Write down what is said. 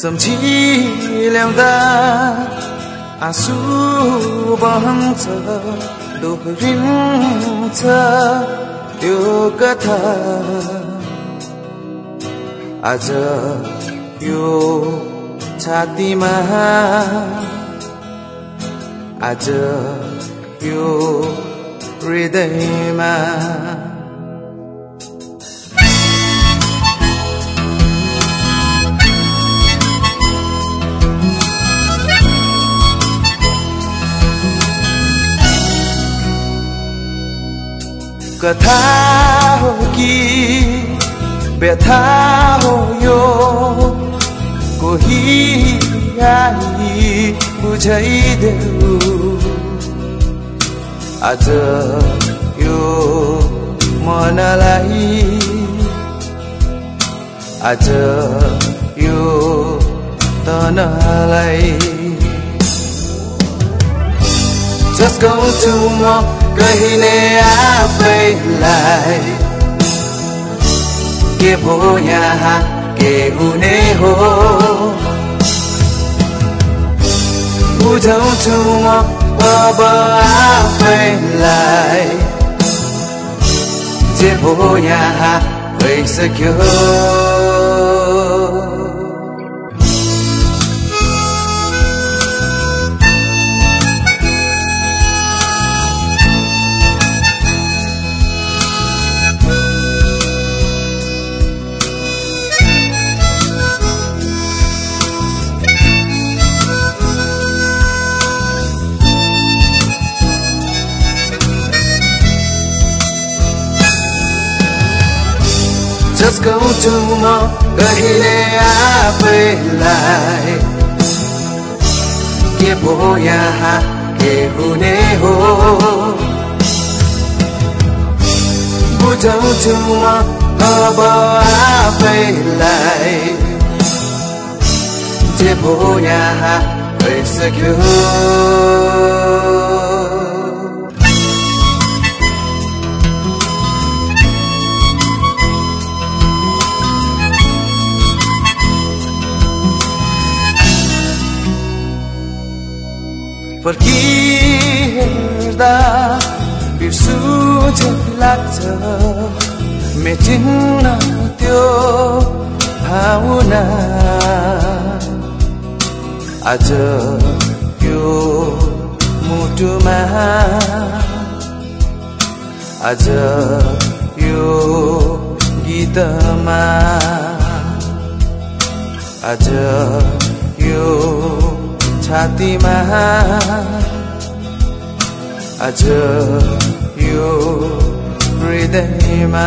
सम्झिल्याउँदा आँसु बहन्छ दोहोरिन्छ त्यो कथा आज यो छातीमा आज यो हृदयमा कथा हो कि व्यथा हो यो? कोही आई बुझाइदेऊ। आज यो मनलाई आज यो तनलाई जसगाउँछु म कहिले आफैलाई। के भो यहाँ के हुने हो? बुझाउँछु म अब आफैलाई। जे भो यहाँ भइसक्यो। जसगाउँछु म कहिले आफैलाई? के पो यहाँ के हुने हो? बुझाउँछु म अब आफैलाई? जे पो यहाँ भइसक्यो? फर्किहेर्दा बिर्सु लाग्छ। मेटिन्न त्यो भावना। आज यो मुटुमा। आज यो गीतमा। आज यो छातीमा। आज यो हृदयमा